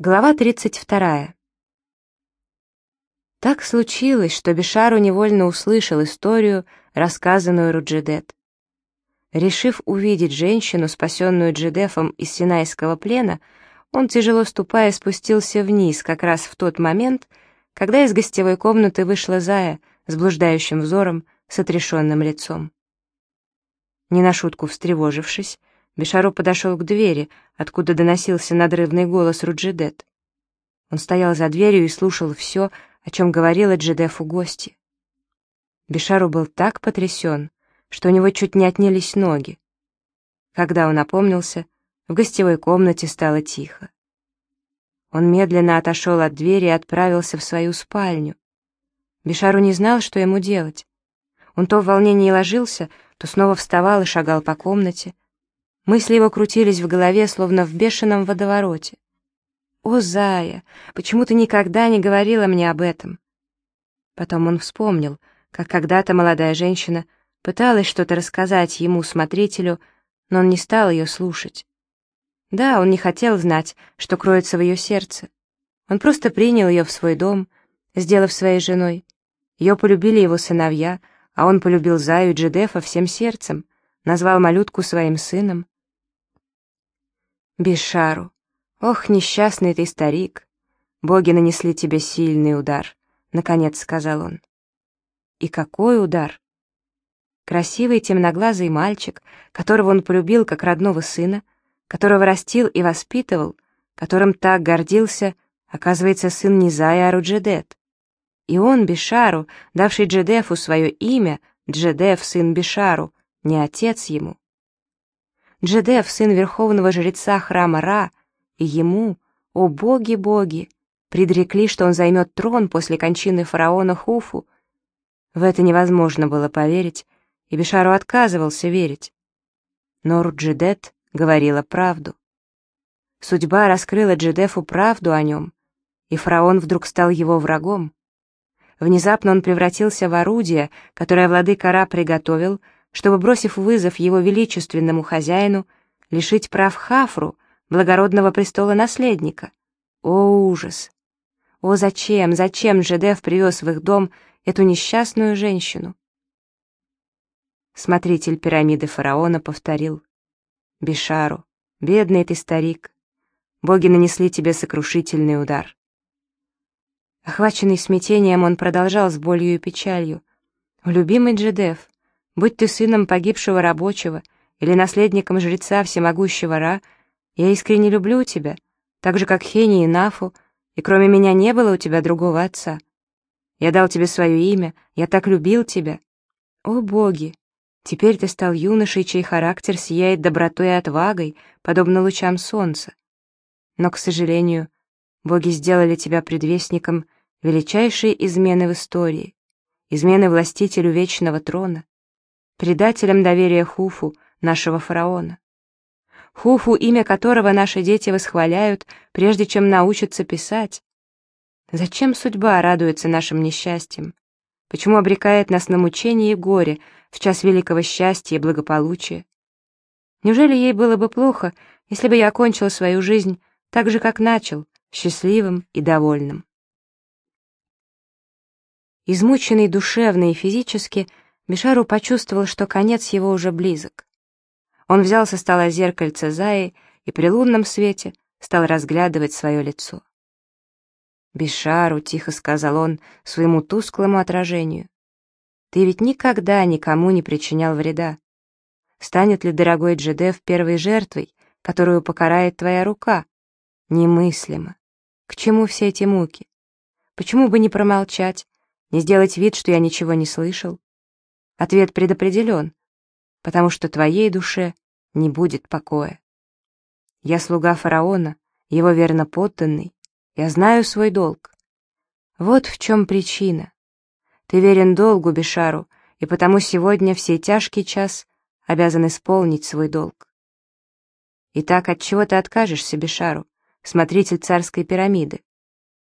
Глава 32. Так случилось, что Бишару невольно услышал историю, рассказанную Руджидет. Решив увидеть женщину, спасенную Джедефом из Синайского плена, он, тяжело ступая, спустился вниз как раз в тот момент, когда из гостевой комнаты вышла Зая с блуждающим взором, с отрешенным лицом. Не на шутку встревожившись, Бешаро подошел к двери, откуда доносился надрывный голос Руджидет. Он стоял за дверью и слушал все, о чем говорила Джедефу гости. Бешару был так потрясен, что у него чуть не отнялись ноги. Когда он опомнился, в гостевой комнате стало тихо. Он медленно отошел от двери и отправился в свою спальню. Бешару не знал, что ему делать. Он то в волнении ложился, то снова вставал и шагал по комнате, Мысли его крутились в голове, словно в бешеном водовороте. «О, Зая, почему ты никогда не говорила мне об этом?» Потом он вспомнил, как когда-то молодая женщина пыталась что-то рассказать ему, смотрителю, но он не стал ее слушать. Да, он не хотел знать, что кроется в ее сердце. Он просто принял ее в свой дом, сделав своей женой. Ее полюбили его сыновья, а он полюбил Заю и Джедефа всем сердцем, назвал малютку своим сыном. Бишару. Ох, несчастный ты старик. Боги нанесли тебе сильный удар, наконец сказал он. И какой удар? Красивый темноглазый мальчик, которого он полюбил как родного сына, которого растил и воспитывал, которым так гордился, оказывается, сын Низая Аруджедет. И он, Бишару, давший Джедефу свое имя, Джедеф, сын Бишару, не отец ему. Джедеф, сын верховного жреца храма Ра, ему, о боги-боги, предрекли, что он займет трон после кончины фараона Хуфу. В это невозможно было поверить, и Бишару отказывался верить. Но Руджидет говорила правду. Судьба раскрыла Джедефу правду о нем, и фараон вдруг стал его врагом. Внезапно он превратился в орудие, которое владыка Ра приготовил, чтобы, бросив вызов его величественному хозяину, лишить прав Хафру, благородного престола наследника. О, ужас! О, зачем, зачем Джедеф привез в их дом эту несчастную женщину? Смотритель пирамиды фараона повторил. «Бишару, бедный ты старик, боги нанесли тебе сокрушительный удар». Охваченный смятением, он продолжал с болью и печалью. «Любимый Джедеф, Будь ты сыном погибшего рабочего или наследником жреца всемогущего Ра, я искренне люблю тебя, так же, как Хени и Нафу, и кроме меня не было у тебя другого отца. Я дал тебе свое имя, я так любил тебя. О, боги! Теперь ты стал юношей, чей характер сияет добротой и отвагой, подобно лучам солнца. Но, к сожалению, боги сделали тебя предвестником величайшей измены в истории, измены властителю вечного трона предателем доверия Хуфу, нашего фараона. Хуфу, имя которого наши дети восхваляют, прежде чем научатся писать. Зачем судьба радуется нашим несчастьям? Почему обрекает нас на мучение и горе в час великого счастья и благополучия? Неужели ей было бы плохо, если бы я окончил свою жизнь так же, как начал, счастливым и довольным? Измученный душевно и физически, Бишару почувствовал, что конец его уже близок. Он взял со стола зеркальце Заи и при лунном свете стал разглядывать свое лицо. «Бишару», — тихо сказал он своему тусклому отражению, — «ты ведь никогда никому не причинял вреда. Станет ли дорогой Джедев первой жертвой, которую покарает твоя рука? Немыслимо. К чему все эти муки? Почему бы не промолчать, не сделать вид, что я ничего не слышал? Ответ предопределен, потому что твоей душе не будет покоя. Я слуга фараона, его верно подданный, я знаю свой долг. Вот в чем причина. Ты верен долгу, Бешару, и потому сегодня в сей тяжкий час обязан исполнить свой долг. Итак, от чего ты откажешься, Бешару, смотритель царской пирамиды?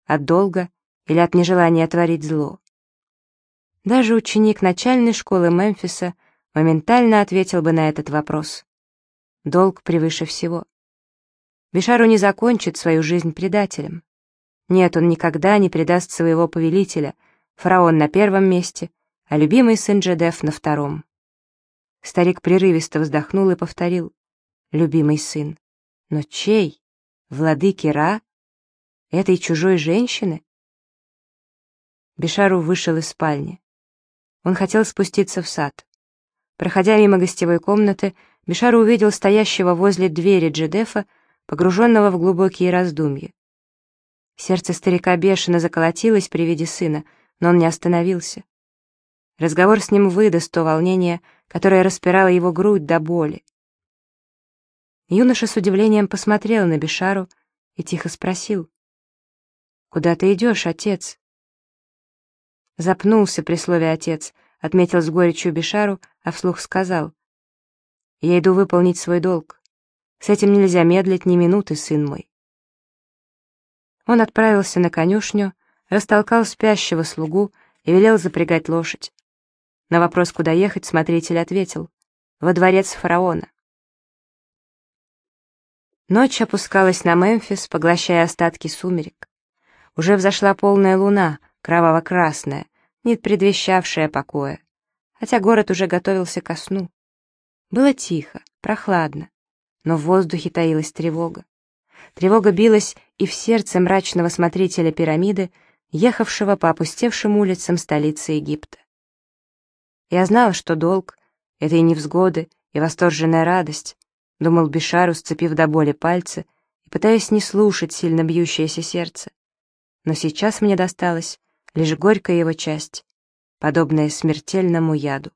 От долга или от нежелания творить зло? Даже ученик начальной школы Мемфиса моментально ответил бы на этот вопрос. Долг превыше всего. Бишару не закончит свою жизнь предателем. Нет, он никогда не предаст своего повелителя, фараон на первом месте, а любимый сын Джедеф на втором. Старик прерывисто вздохнул и повторил. Любимый сын. Но чей? Владыки Ра? Этой чужой женщины? Бишару вышел из спальни. Он хотел спуститься в сад. Проходя мимо гостевой комнаты, Бишару увидел стоящего возле двери Джедефа, погруженного в глубокие раздумья. Сердце старика бешено заколотилось при виде сына, но он не остановился. Разговор с ним выдаст то волнение, которое распирало его грудь до боли. Юноша с удивлением посмотрел на Бишару и тихо спросил. «Куда ты идешь, отец?» Запнулся при слове «отец», отметил с горечью Бишару, а вслух сказал. «Я иду выполнить свой долг. С этим нельзя медлить ни минуты, сын мой». Он отправился на конюшню, растолкал спящего слугу и велел запрягать лошадь. На вопрос, куда ехать, смотритель ответил — во дворец фараона. Ночь опускалась на Мемфис, поглощая остатки сумерек. Уже взошла полная луна, кроваво-красная, не предвещавшая покоя, хотя город уже готовился ко сну. Было тихо, прохладно, но в воздухе таилась тревога. Тревога билась и в сердце мрачного смотрителя пирамиды, ехавшего по опустевшим улицам столицы Египта. Я знал, что долг — это и невзгоды, и восторженная радость, думал Бишару, сцепив до боли пальцы и пытаясь не слушать сильно бьющееся сердце. Но сейчас мне досталась лишь горькая его часть, подобная смертельному яду.